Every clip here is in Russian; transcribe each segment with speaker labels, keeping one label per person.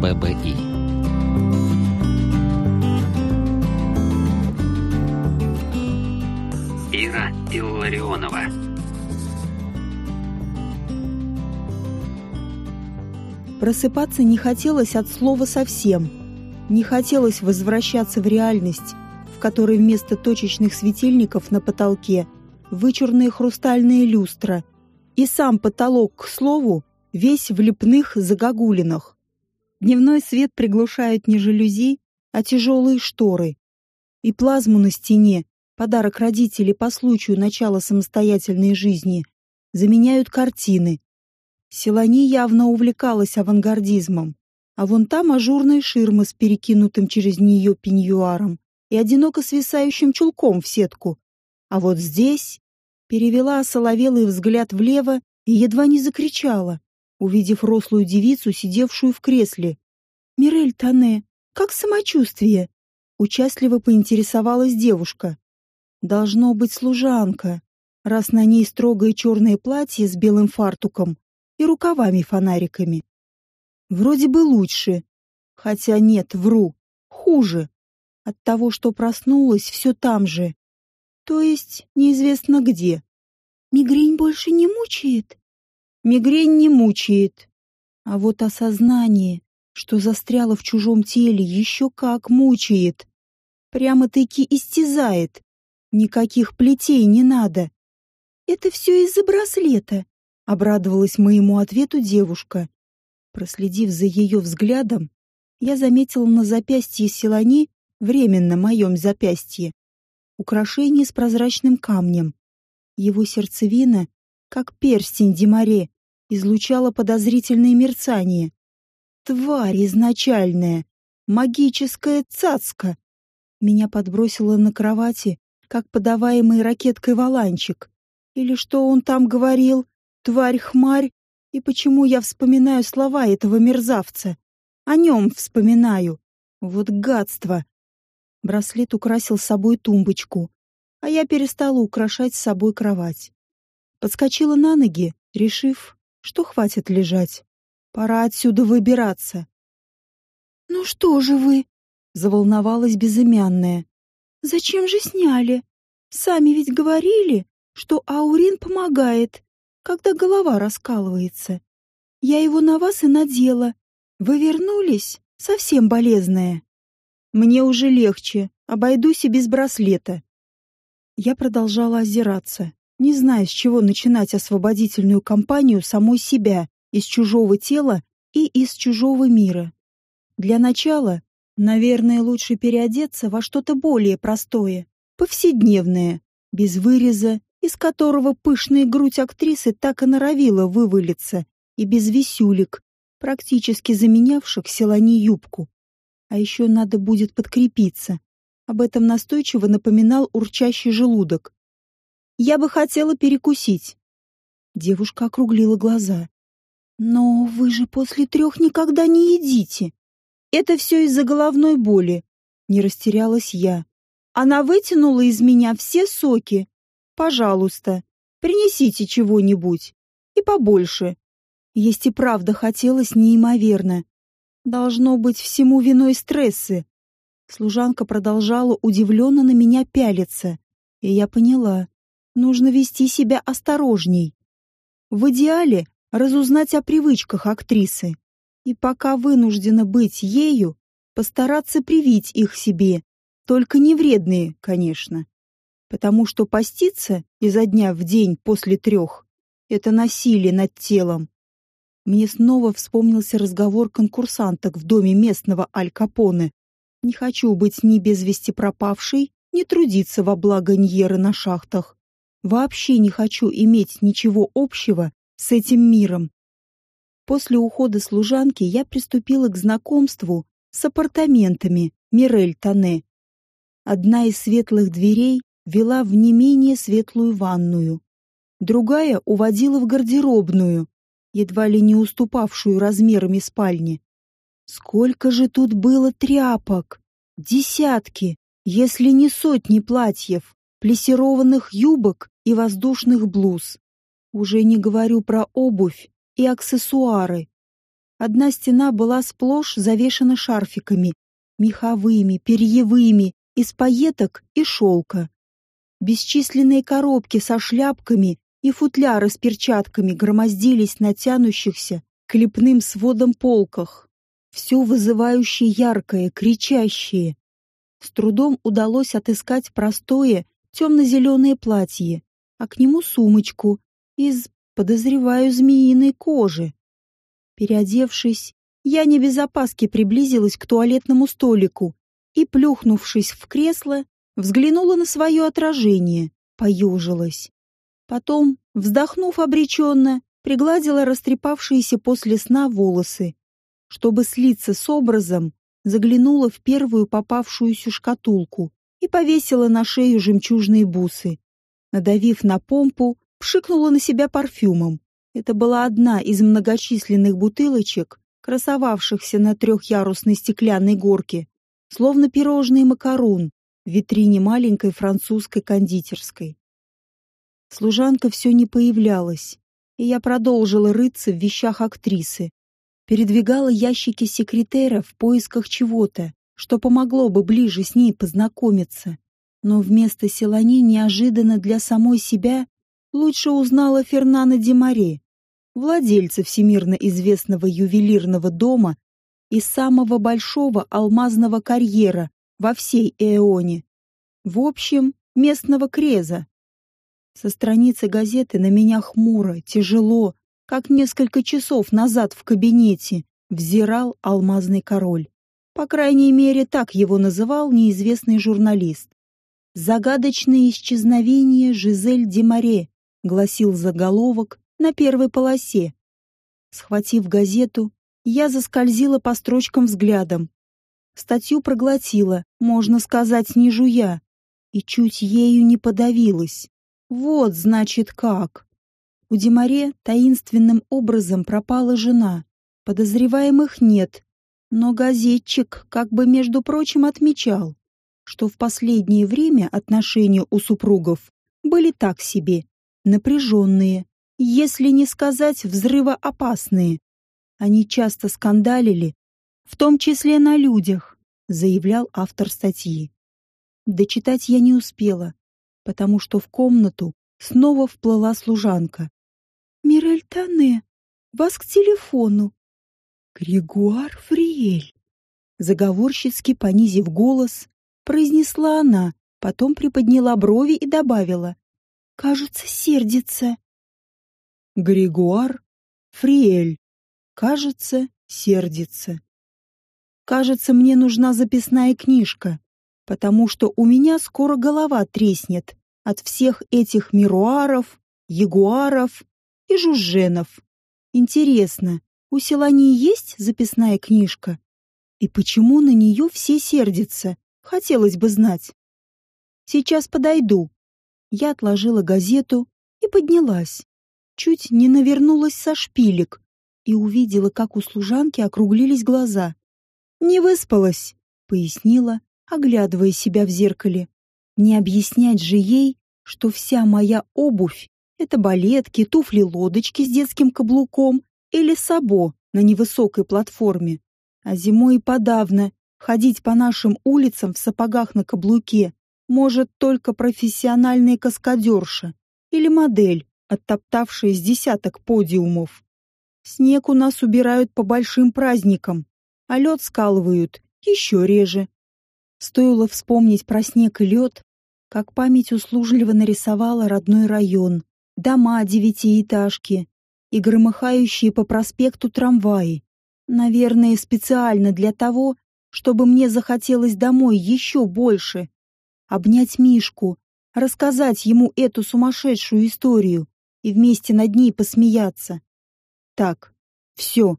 Speaker 1: ББИ. Ира Илларионова
Speaker 2: Просыпаться не хотелось от слова совсем. Не хотелось возвращаться в реальность, в которой вместо точечных светильников на потолке вычурные хрустальные люстра, и сам потолок, к слову, весь в лепных загогулинах. Дневной свет приглушают не жалюзи, а тяжелые шторы. И плазму на стене, подарок родителей по случаю начала самостоятельной жизни, заменяют картины. Селани явно увлекалась авангардизмом, а вон там ажурная ширма с перекинутым через нее пеньюаром и одиноко свисающим чулком в сетку. А вот здесь перевела осоловелый взгляд влево и едва не закричала, увидев рослую девицу, сидевшую в кресле. «Мирель Тане, как самочувствие?» Участливо поинтересовалась девушка. «Должно быть служанка, раз на ней строгое черное платье с белым фартуком и рукавами-фонариками. Вроде бы лучше, хотя нет, вру, хуже. От того, что проснулась, все там же. То есть неизвестно где. Мигрень больше не мучает? Мигрень не мучает. А вот осознание, что застряло в чужом теле, еще как мучает. Прямо-таки истязает. Никаких плетей не надо. Это все из-за браслета, обрадовалась моему ответу девушка. Проследив за ее взглядом, я заметила на запястье Селани временно моем запястье, украшение с прозрачным камнем. Его сердцевина, как перстень Демаре, излучала подозрительное мерцание. Тварь изначальная, магическая цацка. Меня подбросило на кровати, как подаваемый ракеткой валанчик. Или что он там говорил? Тварь-хмарь? И почему я вспоминаю слова этого мерзавца? О нем вспоминаю. Вот гадство! Браслет украсил собой тумбочку, а я перестала украшать собой кровать. Подскочила на ноги, решив, что хватит лежать. Пора отсюда выбираться. «Ну что же вы?» — заволновалась безымянная. «Зачем же сняли? Сами ведь говорили, что аурин помогает, когда голова раскалывается. Я его на вас и надела. Вы вернулись, совсем болезная». Мне уже легче, обойдусь и без браслета. Я продолжала озираться, не зная, с чего начинать освободительную кампанию самой себя, из чужого тела и из чужого мира. Для начала, наверное, лучше переодеться во что-то более простое, повседневное, без выреза, из которого пышная грудь актрисы так и норовила вывалиться, и без висюлек, практически заменявших селани юбку. А еще надо будет подкрепиться. Об этом настойчиво напоминал урчащий желудок. «Я бы хотела перекусить». Девушка округлила глаза. «Но вы же после трех никогда не едите. Это все из-за головной боли». Не растерялась я. Она вытянула из меня все соки. Пожалуйста, принесите чего-нибудь. И побольше. Есть и правда хотелось неимоверно. Должно быть, всему виной стрессы. Служанка продолжала удивленно на меня пялиться, и я поняла, нужно вести себя осторожней. В идеале разузнать о привычках актрисы, и пока вынуждена быть ею, постараться привить их себе, только не вредные, конечно. Потому что поститься изо дня в день после трех — это насилие над телом, мне снова вспомнился разговор конкурсанток в доме местного Аль Капоне. Не хочу быть ни без вести пропавшей, ни трудиться во благо Ньеры на шахтах. Вообще не хочу иметь ничего общего с этим миром. После ухода служанки я приступила к знакомству с апартаментами Мирель Тане. Одна из светлых дверей вела в не менее светлую ванную. Другая уводила в гардеробную, едва ли не уступавшую размерами спальни. Сколько же тут было тряпок! Десятки, если не сотни платьев, плессированных юбок и воздушных блуз. Уже не говорю про обувь и аксессуары. Одна стена была сплошь завешена шарфиками, меховыми, перьевыми, из пайеток и шелка. Бесчисленные коробки со шляпками и футляры с перчатками громоздились на тянущихся к лепным сводам полках. Все вызывающее яркое, кричащее. С трудом удалось отыскать простое темно-зеленое платье, а к нему сумочку из, подозреваю, змеиной кожи. Переодевшись, я не без опаски приблизилась к туалетному столику и, плюхнувшись в кресло, взглянула на свое отражение, поежилась. Потом, вздохнув обреченно, пригладила растрепавшиеся после сна волосы. Чтобы слиться с образом, заглянула в первую попавшуюся шкатулку и повесила на шею жемчужные бусы. Надавив на помпу, пшикнула на себя парфюмом. Это была одна из многочисленных бутылочек, красовавшихся на трехъярусной стеклянной горке, словно пирожный макарон в витрине маленькой французской кондитерской. Служанка все не появлялась, и я продолжила рыться в вещах актрисы. Передвигала ящики секретера в поисках чего-то, что помогло бы ближе с ней познакомиться. Но вместо Селани неожиданно для самой себя лучше узнала Фернана Демаре, владельца всемирно известного ювелирного дома и самого большого алмазного карьера во всей Эоне. В общем, местного креза. Со страницы газеты на меня хмуро, тяжело, как несколько часов назад в кабинете, взирал алмазный король. По крайней мере, так его называл неизвестный журналист. «Загадочное исчезновение Жизель Демаре», — гласил заголовок на первой полосе. Схватив газету, я заскользила по строчкам взглядом. Статью проглотила, можно сказать, не жуя, и чуть ею не подавилась. Вот, значит, как. У Демаре таинственным образом пропала жена. Подозреваемых нет, но газетчик как бы, между прочим, отмечал, что в последнее время отношения у супругов были так себе, напряженные, если не сказать взрывоопасные. Они часто скандалили, в том числе на людях, заявлял автор статьи. Дочитать я не успела, потому что в комнату снова вплыла служанка. «Мирель Тане, вас к телефону». «Григуар Фриэль», заговорщицки понизив голос, произнесла она, потом приподняла брови и добавила. «Кажется, сердится». Григуар Фриэль, кажется, сердится. Кажется, мне нужна записная книжка потому что у меня скоро голова треснет от всех этих мируаров, ягуаров и жужженов. Интересно, у Селани есть записная книжка? И почему на нее все сердятся? Хотелось бы знать. Сейчас подойду. Я отложила газету и поднялась. Чуть не навернулась со шпилек и увидела, как у служанки округлились глаза. «Не выспалась», — пояснила, оглядывая себя в зеркале. Не объяснять же ей, что вся моя обувь — это балетки, туфли-лодочки с детским каблуком или сабо на невысокой платформе. А зимой и подавно ходить по нашим улицам в сапогах на каблуке может только профессиональная каскадерша или модель, оттоптавшая с десяток подиумов. Снег у нас убирают по большим праздникам, а лед скалывают еще реже. Стоило вспомнить про снег и лед, как память услужливо нарисовала родной район, дома девятиэтажки и громыхающие по проспекту трамваи. Наверное, специально для того, чтобы мне захотелось домой еще больше. Обнять Мишку, рассказать ему эту сумасшедшую историю и вместе над ней посмеяться. Так, все.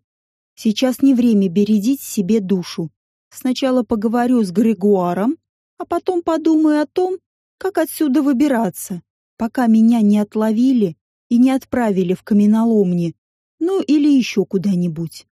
Speaker 2: Сейчас не время бередить себе душу. Сначала поговорю с Григуаром, а потом подумаю о том, как отсюда выбираться, пока меня не отловили и не отправили в каменоломни, ну или еще куда-нибудь.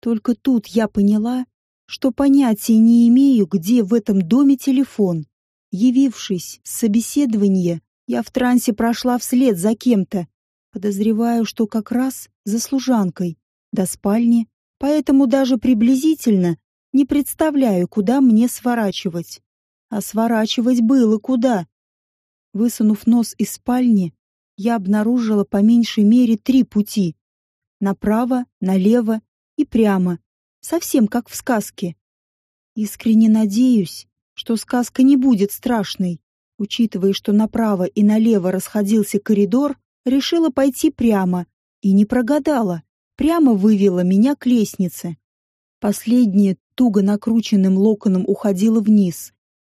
Speaker 2: Только тут я поняла, что понятия не имею, где в этом доме телефон. Явившись с собеседования, я в трансе прошла вслед за кем-то, Подозреваю, что как раз за служанкой, до спальни, поэтому даже приблизительно не представляю, куда мне сворачивать. А сворачивать было куда. Высунув нос из спальни, я обнаружила по меньшей мере три пути. Направо, налево и прямо, совсем как в сказке. Искренне надеюсь, что сказка не будет страшной. Учитывая, что направо и налево расходился коридор, решила пойти прямо и не прогадала. Прямо вывела меня к лестнице. Последняя туго накрученным локоном уходила вниз,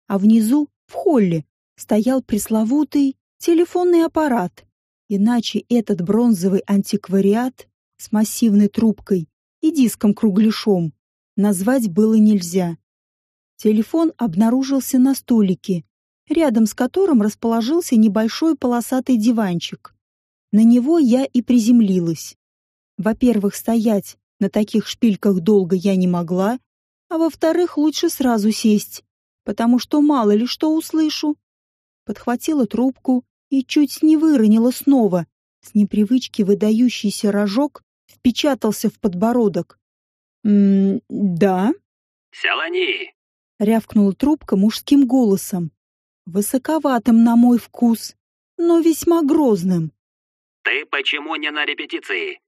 Speaker 2: а внизу, в холле, стоял пресловутый телефонный аппарат. Иначе этот бронзовый антиквариат с массивной трубкой и диском-кругляшом назвать было нельзя. Телефон обнаружился на столике, рядом с которым расположился небольшой полосатый диванчик. На него я и приземлилась. Во-первых, стоять на таких шпильках долго я не могла, а во-вторых, лучше сразу сесть, потому что мало ли что услышу. Подхватила трубку и чуть не выронила снова. С непривычки выдающийся рожок впечатался в подбородок. «М -м да?»
Speaker 1: «Селани!»
Speaker 2: — рявкнула трубка мужским голосом. Высоковатым на мой вкус, но весьма грозным.
Speaker 1: «Ты почему не на репетиции?»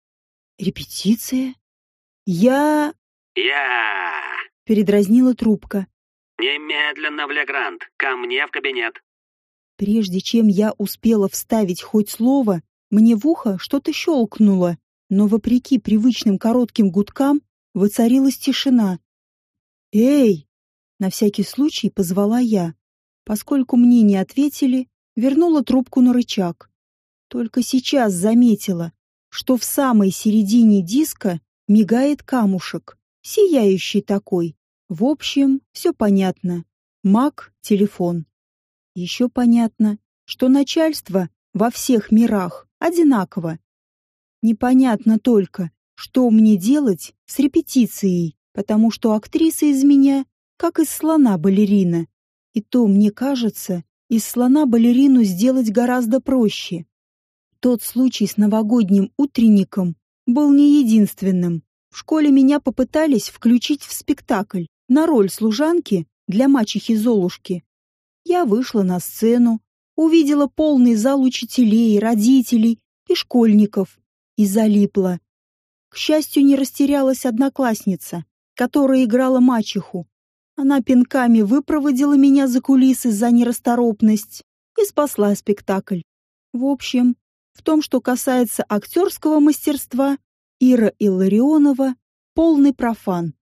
Speaker 2: «Репетиция? Я...»
Speaker 1: «Я...»
Speaker 2: — передразнила трубка.
Speaker 1: «Немедленно в Легранд, ко мне в кабинет».
Speaker 2: Прежде чем я успела вставить хоть слово, мне в ухо что-то щелкнуло, но вопреки привычным коротким гудкам воцарилась тишина. «Эй!» — на всякий случай позвала я. Поскольку мне не ответили, вернула трубку на рычаг. Только сейчас заметила, что в самой середине диска мигает камушек, сияющий такой. В общем, все понятно. Маг — телефон. Еще понятно, что начальство во всех мирах одинаково. Непонятно только, что мне делать с репетицией, потому что актриса из меня, как из слона балерина. И то, мне кажется, из слона балерину сделать гораздо проще. Тот случай с новогодним утренником был не единственным. В школе меня попытались включить в спектакль на роль служанки для мачехи Золушки. Я вышла на сцену, увидела полный зал учителей, родителей и школьников и залипла. К счастью, не растерялась одноклассница, которая играла мачеху, она пинками выпроводила меня за кулисы за нерасторопность и спасла спектакль. В общем, в том, что касается актерского мастерства, Ира Илларионова — полный профан.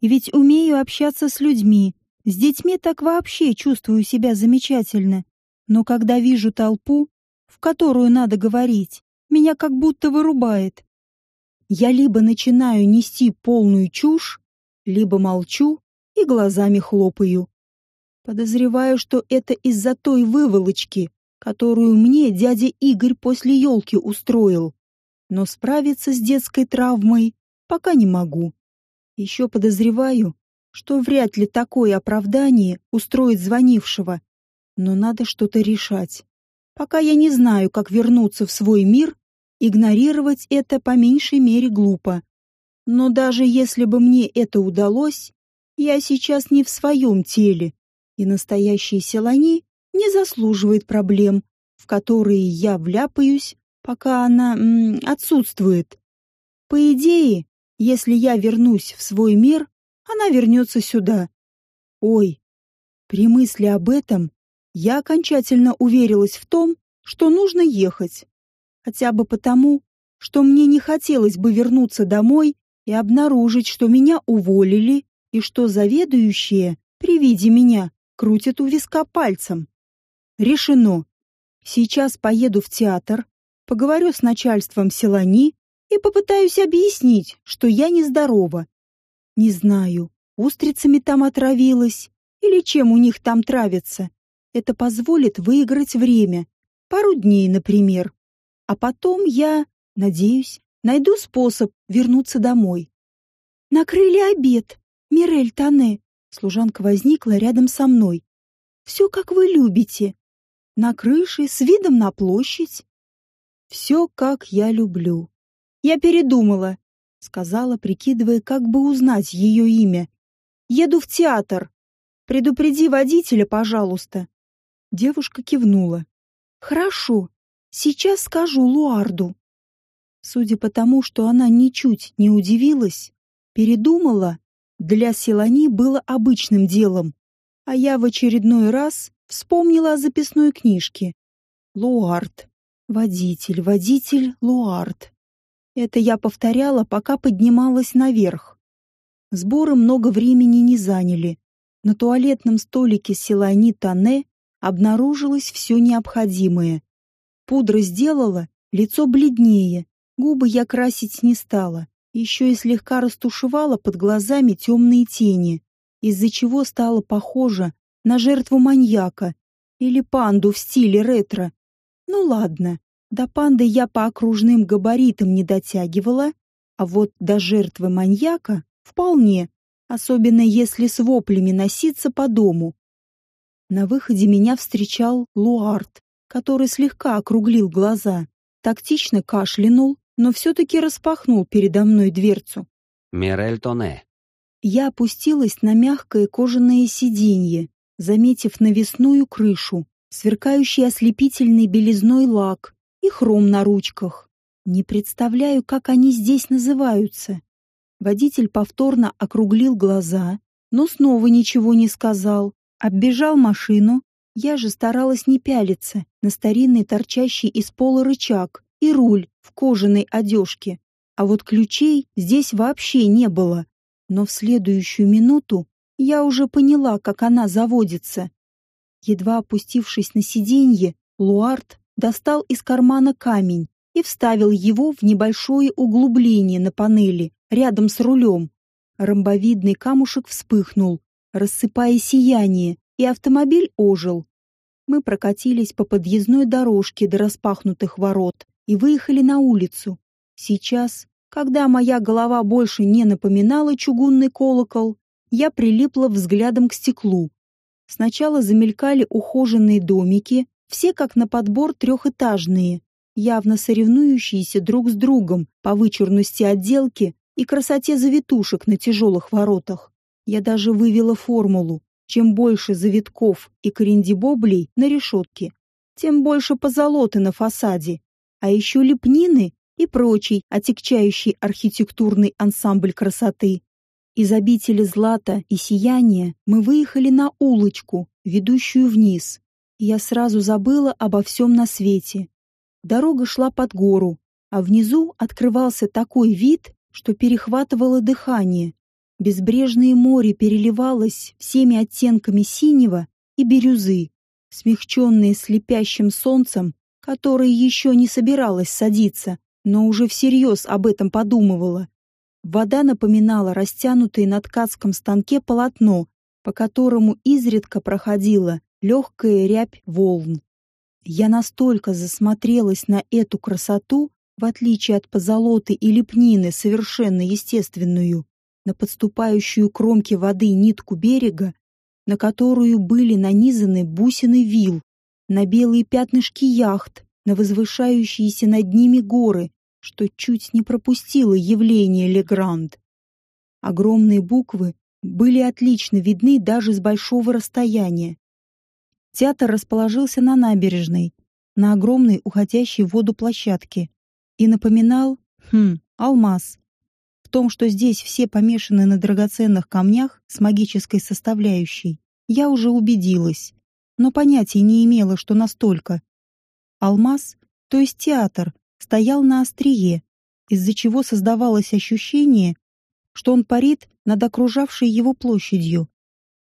Speaker 2: И ведь умею общаться с людьми, с детьми так вообще чувствую себя замечательно. Но когда вижу толпу, в которую надо говорить, меня как будто вырубает. Я либо начинаю нести полную чушь, либо молчу и глазами хлопаю. Подозреваю, что это из-за той выволочки, которую мне дядя Игорь после елки устроил. Но справиться с детской травмой пока не могу. Еще подозреваю, что вряд ли такое оправдание устроит звонившего. Но надо что-то решать. Пока я не знаю, как вернуться в свой мир, игнорировать это по меньшей мере глупо. Но даже если бы мне это удалось, я сейчас не в своем теле, и настоящая Селани не заслуживает проблем, в которые я вляпаюсь, пока она м, отсутствует. По идее, если я вернусь в свой мир, она вернется сюда. Ой, при мысли об этом я окончательно уверилась в том, что нужно ехать. Хотя бы потому, что мне не хотелось бы вернуться домой и обнаружить, что меня уволили и что заведующие при виде меня крутят у виска пальцем. Решено. Сейчас поеду в театр, поговорю с начальством Селани и попытаюсь объяснить, что я нездорова. Не знаю, устрицами там отравилась или чем у них там травится. Это позволит выиграть время, пару дней, например. А потом я, надеюсь, найду способ вернуться домой. Накрыли обед, «Мирель Тане!» Служанка возникла рядом со мной. «Все, как вы любите. На крыше, с видом на площадь». Все, как я люблю. Я передумала, сказала, прикидывая, как бы узнать ее имя. Еду в театр. Предупреди водителя, пожалуйста. Девушка кивнула. Хорошо. Сейчас скажу Луарду. Судя по тому, что она ничуть не удивилась, передумала, для Селани было обычным делом, а я в очередной раз вспомнила о записной книжке. Луард. Водитель, водитель, Луард. Это я повторяла, пока поднималась наверх. Сборы много времени не заняли. На туалетном столике Селани Тане обнаружилось все необходимое. Пудра сделала, лицо бледнее, губы я красить не стала, еще и слегка растушевала под глазами темные тени, из-за чего стала похожа на жертву маньяка или панду в стиле ретро. Ну ладно, до панды я по окружным габаритам не дотягивала, а вот до жертвы маньяка вполне, особенно если с воплями носиться по дому. На выходе меня встречал Луард, который слегка округлил глаза, тактично кашлянул, но все-таки распахнул передо мной дверцу.
Speaker 1: «Мирель Тоне».
Speaker 2: Я опустилась на мягкое кожаное сиденье, заметив навесную крышу, сверкающий ослепительной белизной лак и хром на ручках. Не представляю, как они здесь называются. Водитель повторно округлил глаза, но снова ничего не сказал. Оббежал машину. Я же старалась не пялиться на старинный торчащий из пола рычаг и руль в кожаной одежке. А вот ключей здесь вообще не было. Но в следующую минуту я уже поняла, как она заводится. Едва опустившись на сиденье, Луард достал из кармана камень и вставил его в небольшое углубление на панели рядом с рулем. Ромбовидный камушек вспыхнул, рассыпая сияние, и автомобиль ожил. Мы прокатились по подъездной дорожке до распахнутых ворот и выехали на улицу. Сейчас, когда моя голова больше не напоминала чугунный колокол, я прилипла взглядом к стеклу. Сначала замелькали ухоженные домики, все как на подбор трехэтажные, явно соревнующиеся друг с другом по вычурности отделки и красоте завитушек на тяжелых воротах. Я даже вывела формулу. Чем больше завитков и корендибоблей на решетке, тем больше позолоты на фасаде, а еще лепнины и прочий отягчающий архитектурный ансамбль красоты. Из обители злата и сияния мы выехали на улочку, ведущую вниз. Я сразу забыла обо всем на свете. Дорога шла под гору, а внизу открывался такой вид, что перехватывало дыхание. Безбрежное море переливалось всеми оттенками синего и бирюзы, смягченные слепящим солнцем, которое еще не собиралось садиться, но уже всерьез об этом подумывала. Вода напоминала растянутое на ткацком станке полотно, по которому изредка проходила легкая рябь волн. Я настолько засмотрелась на эту красоту, в отличие от позолоты и лепнины, совершенно естественную, на подступающую кромке воды нитку берега, на которую были нанизаны бусины вил, на белые пятнышки яхт, на возвышающиеся над ними горы, что чуть не пропустило явление Легранд. Огромные буквы были отлично видны даже с большого расстояния. Театр расположился на набережной, на огромной уходящей в воду площадке, и напоминал, хм, алмаз. В том, что здесь все помешаны на драгоценных камнях с магической составляющей, я уже убедилась, но понятия не имела, что настолько. Алмаз, то есть театр, стоял на острие, из-за чего создавалось ощущение, что он парит над окружавшей его площадью.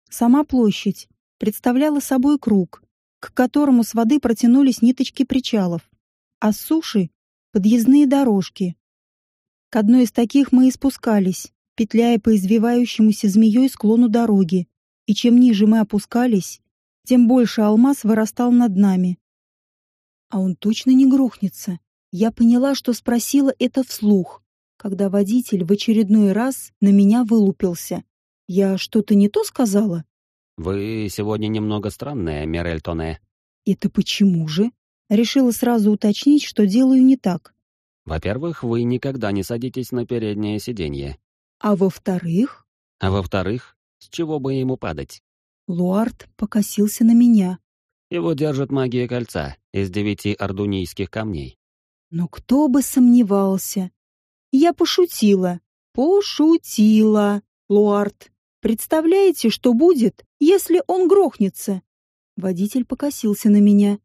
Speaker 2: Сама площадь представляла собой круг, к которому с воды протянулись ниточки причалов, а с суши — подъездные дорожки. К одной из таких мы и спускались, петляя по извивающемуся змеей склону дороги, и чем ниже мы опускались, тем больше алмаз вырастал над нами. А он точно не грохнется. Я поняла, что спросила это вслух, когда водитель в очередной раз на меня вылупился. Я что-то не то сказала?
Speaker 1: «Вы сегодня немного странная, Мирель Тоне».
Speaker 2: «Это почему же?» Решила сразу уточнить, что делаю не так.
Speaker 1: Во-первых, вы никогда не садитесь на переднее сиденье.
Speaker 2: А во-вторых...
Speaker 1: А во-вторых, с чего бы ему падать?
Speaker 2: Луард покосился на меня.
Speaker 1: Его держит магия кольца из девяти ордунийских камней.
Speaker 2: Но кто бы сомневался. Я пошутила. Пошутила, Луард. Представляете, что будет, если он грохнется? Водитель покосился на меня.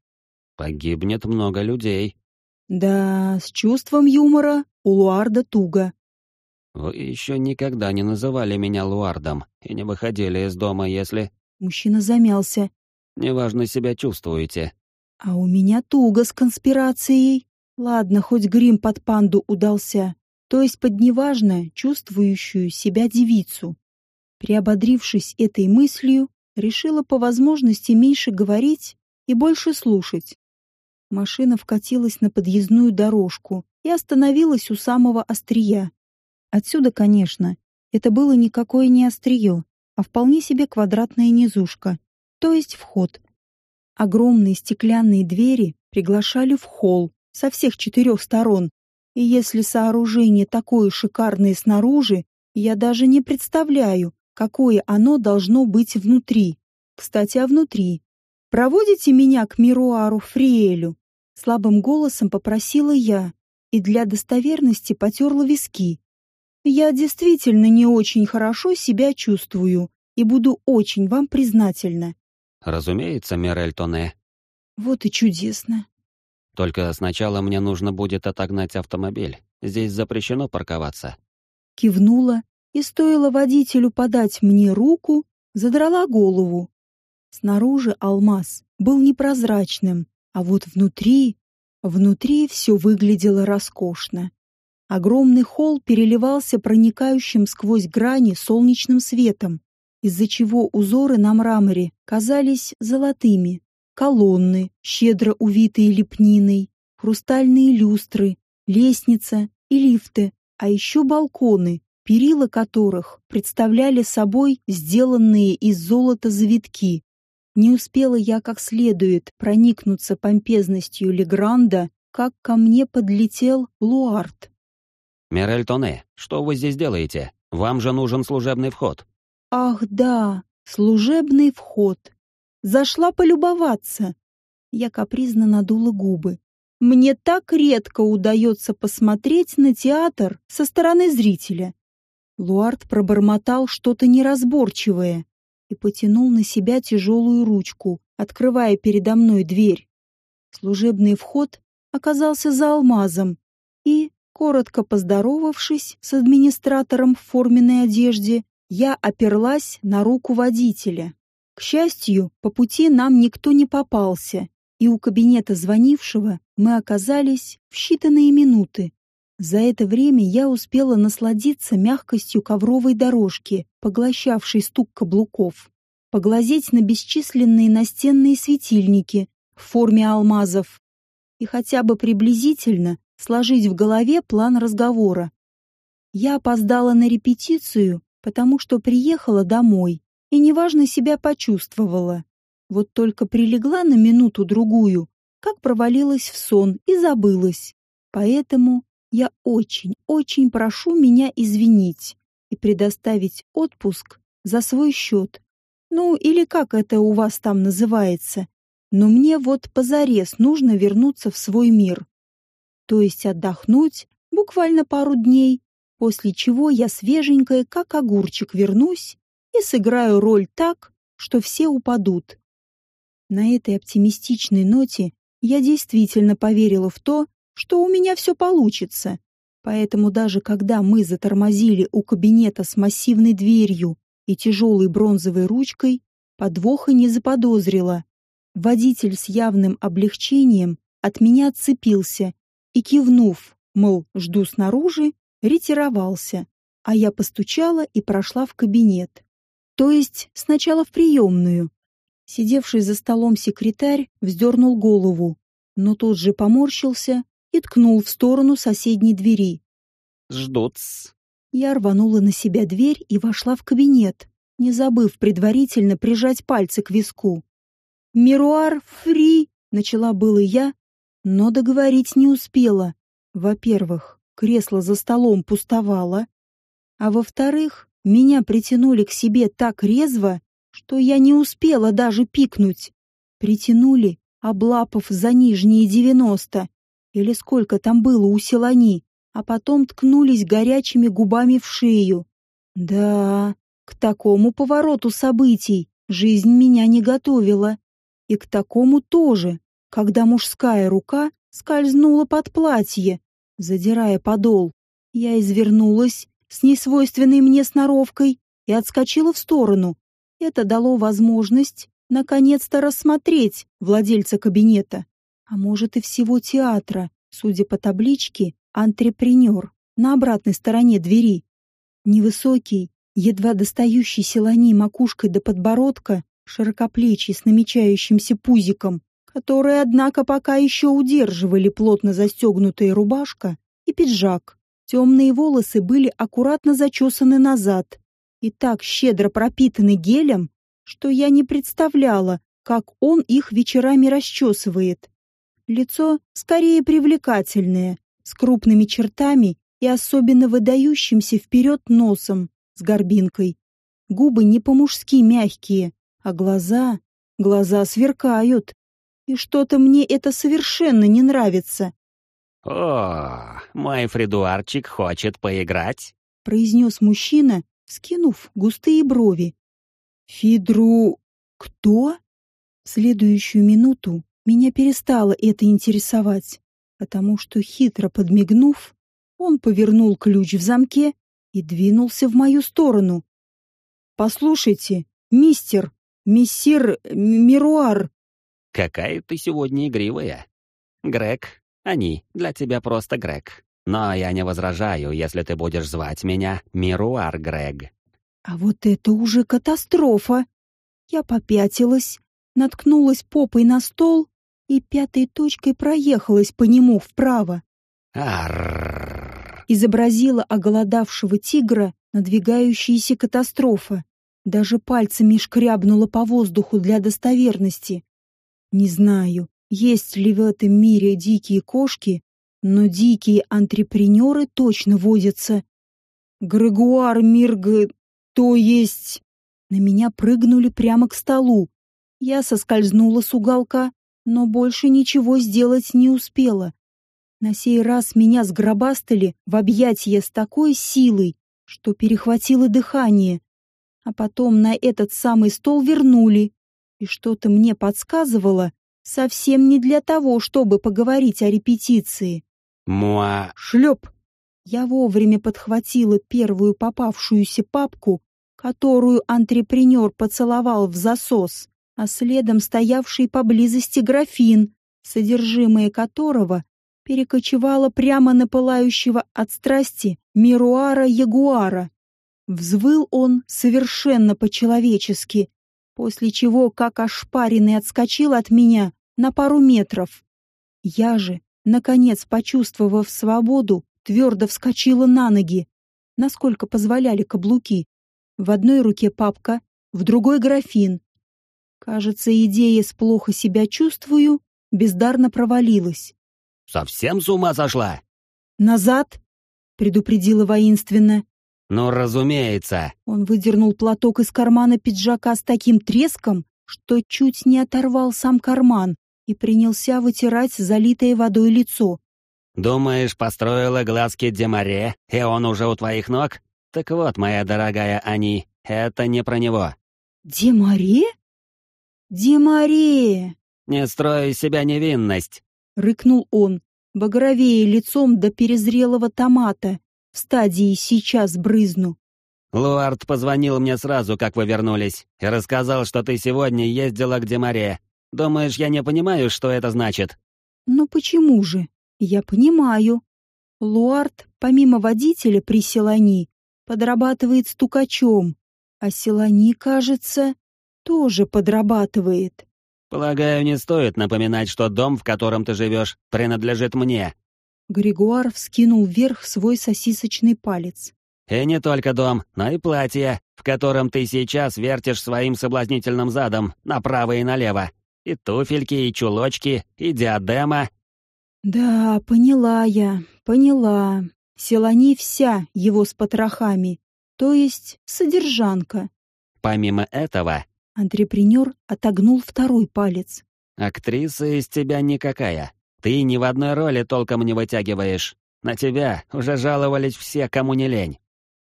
Speaker 1: Погибнет много людей.
Speaker 2: Да, с чувством юмора у Луарда туго.
Speaker 1: Вы еще никогда не называли меня Луардом и не выходили из дома, если...
Speaker 2: Мужчина замялся.
Speaker 1: Неважно себя чувствуете.
Speaker 2: А у меня туго с конспирацией. Ладно, хоть грим под панду удался. То есть под неважно чувствующую себя девицу. Приободрившись этой мыслью, решила по возможности меньше говорить и больше слушать. Машина вкатилась на подъездную дорожку и остановилась у самого острия. Отсюда, конечно, это было никакое не острие, а вполне себе квадратная низушка, то есть вход. Огромные стеклянные двери приглашали в холл со всех четырех сторон, и если сооружение такое шикарное снаружи, я даже не представляю, какое оно должно быть внутри. Кстати, а внутри. «Проводите меня к Мируару Фриэлю?» Слабым голосом попросила я и для достоверности потерла виски. Я действительно не очень хорошо себя чувствую и буду очень вам признательна.
Speaker 1: Разумеется, Мирель Тоне.
Speaker 2: Вот и чудесно.
Speaker 1: Только сначала мне нужно будет отогнать автомобиль. Здесь запрещено парковаться.
Speaker 2: Кивнула и стоило водителю подать мне руку, задрала голову. Снаружи алмаз был непрозрачным, а вот внутри... Внутри все выглядело роскошно. Огромный холл переливался проникающим сквозь грани солнечным светом, из-за чего узоры на мраморе казались золотыми. Колонны, щедро увитые лепниной, хрустальные люстры, лестница и лифты, а еще балконы, перила которых представляли собой сделанные из золота завитки. Не успела я как следует проникнуться помпезностью Легранда, как ко мне подлетел Луард.
Speaker 1: «Мирель Тоне, что вы здесь делаете? Вам же нужен служебный вход».
Speaker 2: «Ах да, служебный вход. Зашла полюбоваться». Я капризно надула губы. Мне так редко удается посмотреть на театр со стороны зрителя. Луард пробормотал что-то неразборчивое и потянул на себя тяжелую ручку, открывая передо мной дверь. Служебный вход оказался за алмазом, и Коротко поздоровавшись с администратором в форменной одежде, я оперлась на руку водителя. К счастью, по пути нам никто не попался, и у кабинета звонившего мы оказались в считанные минуты. За это время я успела насладиться мягкостью ковровой дорожки, поглощавшей стук каблуков, поглазеть на бесчисленные настенные светильники в форме алмазов и хотя бы приблизительно сложить в голове план разговора. Я опоздала на репетицию, потому что приехала домой и неважно себя почувствовала. Вот только прилегла на минуту-другую, как провалилась в сон и забылась. Поэтому я очень-очень прошу меня извинить и предоставить отпуск за свой счет. Ну, или как это у вас там называется. Но мне вот позарез нужно вернуться в свой мир то есть отдохнуть буквально пару дней, после чего я свеженькая, как огурчик, вернусь и сыграю роль так, что все упадут. На этой оптимистичной ноте я действительно поверила в то, что у меня все получится. Поэтому даже когда мы затормозили у кабинета с массивной дверью и тяжелой бронзовой ручкой, подвоха не заподозрила. Водитель с явным облегчением от меня отцепился и, кивнув, мол, жду снаружи, ретировался, а я постучала и прошла в кабинет. То есть сначала в приемную. Сидевший за столом секретарь вздернул голову, но тут же поморщился и ткнул в сторону соседней двери.
Speaker 1: «Ждут-с».
Speaker 2: Я рванула на себя дверь и вошла в кабинет, не забыв предварительно прижать пальцы к виску. «Мируар Фри!» — начала было я, но договорить не успела. Во-первых, кресло за столом пустовало, а во-вторых, меня притянули к себе так резво, что я не успела даже пикнуть. Притянули, облапав за нижние девяносто, или сколько там было у Селани, а потом ткнулись горячими губами в шею. Да, к такому повороту событий жизнь меня не готовила. И к такому тоже, когда мужская рука скользнула под платье, задирая подол. Я извернулась с несвойственной мне сноровкой и отскочила в сторону. Это дало возможность наконец-то рассмотреть владельца кабинета, а может и всего театра, судя по табличке «Антрепренер» на обратной стороне двери. Невысокий, едва достающий селани макушкой до подбородка, широкоплечий с намечающимся пузиком, которые, однако, пока еще удерживали плотно застегнутая рубашка и пиджак. Темные волосы были аккуратно зачесаны назад и так щедро пропитаны гелем, что я не представляла, как он их вечерами расчесывает. Лицо скорее привлекательное, с крупными чертами и особенно выдающимся вперед носом с горбинкой. Губы не по-мужски мягкие, а глаза... Глаза сверкают. И что-то мне это совершенно не нравится.
Speaker 1: «О, мой Фредуарчик хочет поиграть?»
Speaker 2: — произнес мужчина, скинув густые брови. «Фидру... кто?» В следующую минуту меня перестало это интересовать, потому что, хитро подмигнув, он повернул ключ в замке и двинулся в мою сторону. «Послушайте, мистер, мессир Мируар!»
Speaker 1: «Какая ты сегодня игривая!» «Грег, они, для тебя просто Грег. Но я не возражаю, если ты будешь звать меня Мируар Грег».
Speaker 2: А вот это уже катастрофа! Я попятилась, наткнулась попой на стол и пятой точкой проехалась по нему вправо. Изобразила оголодавшего тигра надвигающаяся катастрофа. Даже пальцами шкрябнула по воздуху для достоверности. Не знаю, есть ли в этом мире дикие кошки, но дикие антрепренеры точно водятся. Грегуар Мирг... то есть... На меня прыгнули прямо к столу. Я соскользнула с уголка, но больше ничего сделать не успела. На сей раз меня сгробастали в объятия с такой силой, что перехватило дыхание. А потом на этот самый стол вернули, и что-то мне подсказывало, совсем не для того, чтобы поговорить о репетиции.
Speaker 1: Муа.
Speaker 2: Шлеп! Я вовремя подхватила первую попавшуюся папку, которую антрепренер поцеловал в засос, а следом стоявший поблизости графин, содержимое которого перекочевало прямо на пылающего от страсти Мируара-ягуара. Взвыл он совершенно по-человечески, после чего, как ошпаренный, отскочил от меня на пару метров. Я же, наконец почувствовав свободу, твердо вскочила на ноги, насколько позволяли каблуки. В одной руке папка, в другой графин. Кажется, идея с плохо себя чувствую бездарно провалилась.
Speaker 1: Совсем с ума сошла?
Speaker 2: «Назад!» — предупредила воинственно.
Speaker 1: Ну, разумеется.
Speaker 2: Он выдернул платок из кармана пиджака с таким треском, что чуть не оторвал сам карман и принялся вытирать залитое водой лицо.
Speaker 1: «Думаешь, построила глазки Демаре, и он уже у твоих ног? Так вот, моя дорогая Ани, это не про него».
Speaker 2: «Демаре? Демаре!»
Speaker 1: «Не строй из себя невинность
Speaker 2: рыкнул он, багровее лицом до перезрелого томата. В стадии сейчас брызну.
Speaker 1: Луард позвонил мне сразу, как вы вернулись, и рассказал, что ты сегодня ездила к Демаре. Думаешь, я не понимаю, что это значит?
Speaker 2: Ну почему же? Я понимаю. Луард, помимо водителя при Селани, подрабатывает стукачом, а Селани, кажется, тоже подрабатывает.
Speaker 1: Полагаю, не стоит напоминать, что дом, в котором ты живешь, принадлежит мне.
Speaker 2: Григуар вскинул вверх свой сосисочный палец.
Speaker 1: И не только дом, но и платье, в котором ты сейчас вертишь своим соблазнительным задом направо и налево. И туфельки, и чулочки, и диадема.
Speaker 2: Да, поняла я, поняла. Селани вся его с потрохами, то есть содержанка.
Speaker 1: Помимо этого,
Speaker 2: Антрепренер отогнул второй палец.
Speaker 1: актриса из тебя никакая. Ты ни в одной роли толком не вытягиваешь. На тебя уже жаловались все, кому не лень.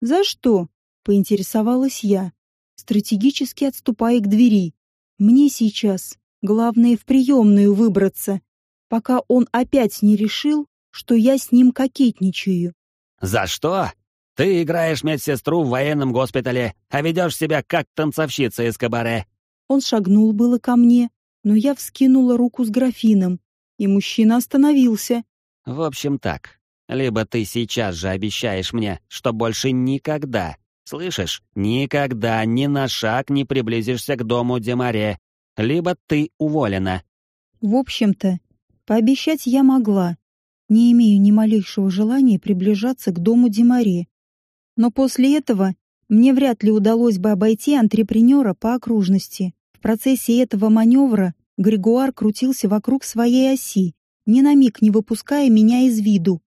Speaker 2: «За что?» — поинтересовалась я, стратегически отступая к двери. «Мне сейчас главное в приемную выбраться, пока он опять не решил, что я с ним кокетничаю».
Speaker 1: «За что? Ты играешь медсестру в военном госпитале, а ведешь себя как танцовщица из кабаре».
Speaker 2: Он шагнул было ко мне, но я вскинула руку с графином, и мужчина остановился.
Speaker 1: В общем так, либо ты сейчас же обещаешь мне, что больше никогда, слышишь, никогда ни на шаг не приблизишься к дому Демаре, либо ты уволена.
Speaker 2: В общем-то, пообещать я могла. Не имею ни малейшего желания приближаться к дому Демаре. Но после этого мне вряд ли удалось бы обойти антрепренера по окружности. В процессе этого маневра Григуар крутился вокруг своей оси, ни на миг не выпуская меня из виду.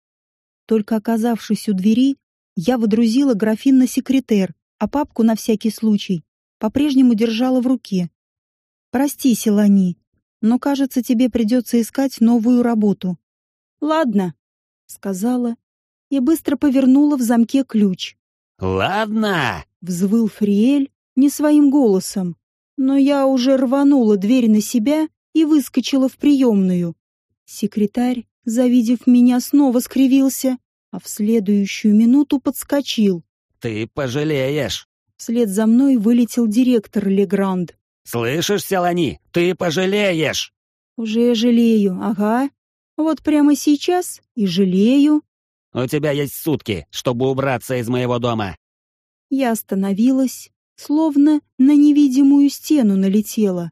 Speaker 2: Только оказавшись у двери, я водрузила графин на секретер, а папку на всякий случай по-прежнему держала в руке. «Прости, Селани, но, кажется, тебе придется искать новую работу». «Ладно», — сказала и быстро повернула в замке ключ.
Speaker 1: «Ладно!»
Speaker 2: — взвыл Фриэль не своим голосом. Но я уже рванула дверь на себя и выскочила в приемную. Секретарь, завидев меня, снова скривился, а в следующую минуту подскочил.
Speaker 1: «Ты пожалеешь!»
Speaker 2: Вслед за мной вылетел директор Легранд.
Speaker 1: «Слышишь, Селани, ты пожалеешь!»
Speaker 2: «Уже жалею, ага. Вот прямо сейчас и жалею».
Speaker 1: «У тебя есть сутки, чтобы убраться из моего дома».
Speaker 2: Я остановилась, словно на невидимую стену налетела.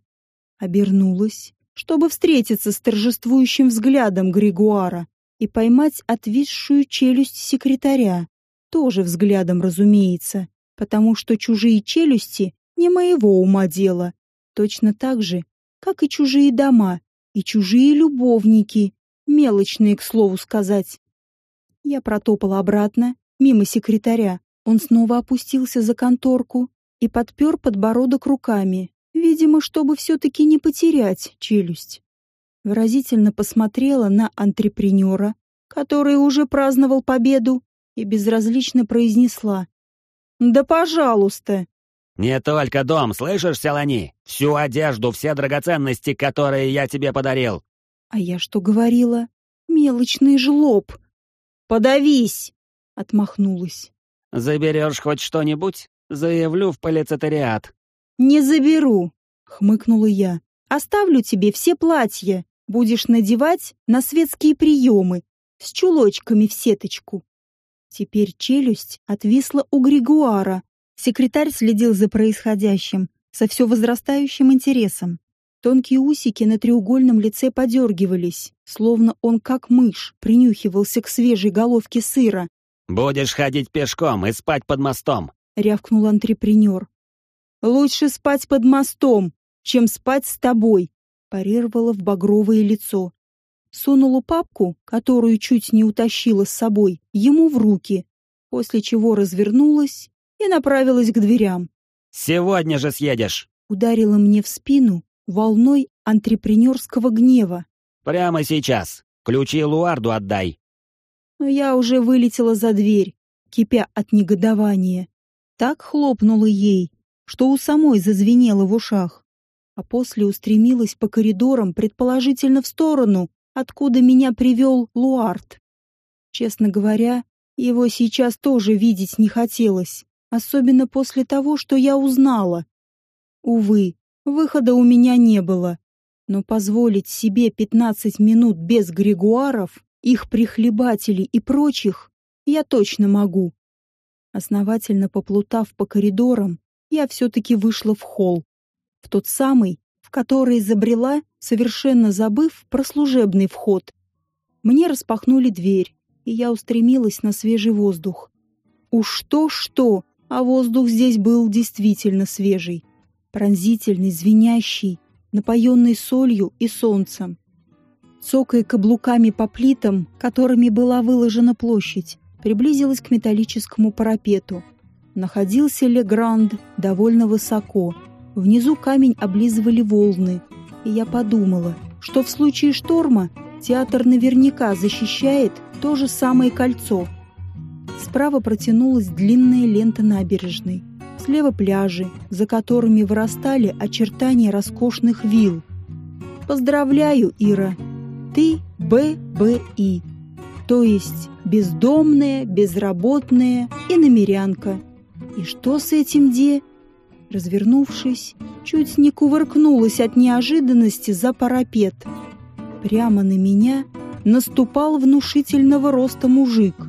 Speaker 2: Обернулась, чтобы встретиться с торжествующим взглядом Григуара и поймать отвисшую челюсть секретаря. Тоже взглядом, разумеется, потому что чужие челюсти не моего ума дело. Точно так же, как и чужие дома, и чужие любовники, мелочные, к слову сказать. Я протопала обратно, мимо секретаря. Он снова опустился за конторку и подпер подбородок руками, видимо, чтобы все-таки не потерять челюсть. Выразительно посмотрела на антрепренера, который уже праздновал победу, и безразлично произнесла. «Да пожалуйста!»
Speaker 1: «Не только дом, слышишь, Селани? Всю одежду, все драгоценности, которые я тебе подарил!»
Speaker 2: А я что говорила? Мелочный жлоб. «Подавись!» — отмахнулась.
Speaker 1: «Заберешь хоть что-нибудь? Заявлю в полицетариат».
Speaker 2: «Не заберу!» — хмыкнула я. «Оставлю тебе все платья. Будешь надевать на светские приемы, с чулочками в сеточку». Теперь челюсть отвисла у Григуара. Секретарь следил за происходящим со все возрастающим интересом. Тонкие усики на треугольном лице подергивались, словно он, как мышь, принюхивался к свежей головке сыра.
Speaker 1: «Будешь ходить пешком и спать под мостом», —
Speaker 2: рявкнул антрепренер. «Лучше спать под мостом, чем спать с тобой», — парировала в багровое лицо. Сунула папку, которую чуть не утащила с собой, ему в руки, после чего развернулась и направилась к дверям.
Speaker 1: «Сегодня же съедешь!»
Speaker 2: Ударила мне в спину волной антрепренерского гнева.
Speaker 1: «Прямо сейчас. Ключи Луарду отдай».
Speaker 2: Но я уже вылетела за дверь, кипя от негодования. Так хлопнула ей, что у самой зазвенело в ушах. А после устремилась по коридорам, предположительно в сторону, откуда меня привел Луард. Честно говоря, его сейчас тоже видеть не хотелось, особенно после того, что я узнала. Увы, выхода у меня не было, но позволить себе 15 минут без Григуаров, их прихлебателей и прочих я точно могу. Основательно поплутав по коридорам, я все-таки вышла в холл, в тот самый, в который забрела, совершенно забыв про служебный вход. Мне распахнули дверь, и я устремилась на свежий воздух. Уж то-что, а воздух здесь был действительно свежий, пронзительный, звенящий, напоенный солью и солнцем. цокая каблуками по плитам, которыми была выложена площадь, приблизилась к металлическому парапету. Находился Легранд довольно высоко. Внизу камень облизывали волны, и я подумала, что в случае шторма театр наверняка защищает то же самое кольцо. Справа протянулась длинная лента набережной. Слева пляжи, за которыми вырастали очертания роскошных вилл. Поздравляю, Ира. Ты ББИ. То есть бездомная, безработная и намерянка. И что с этим де? Развернувшись, чуть не кувыркнулась от неожиданности за парапет. Прямо на меня наступал внушительного роста мужик –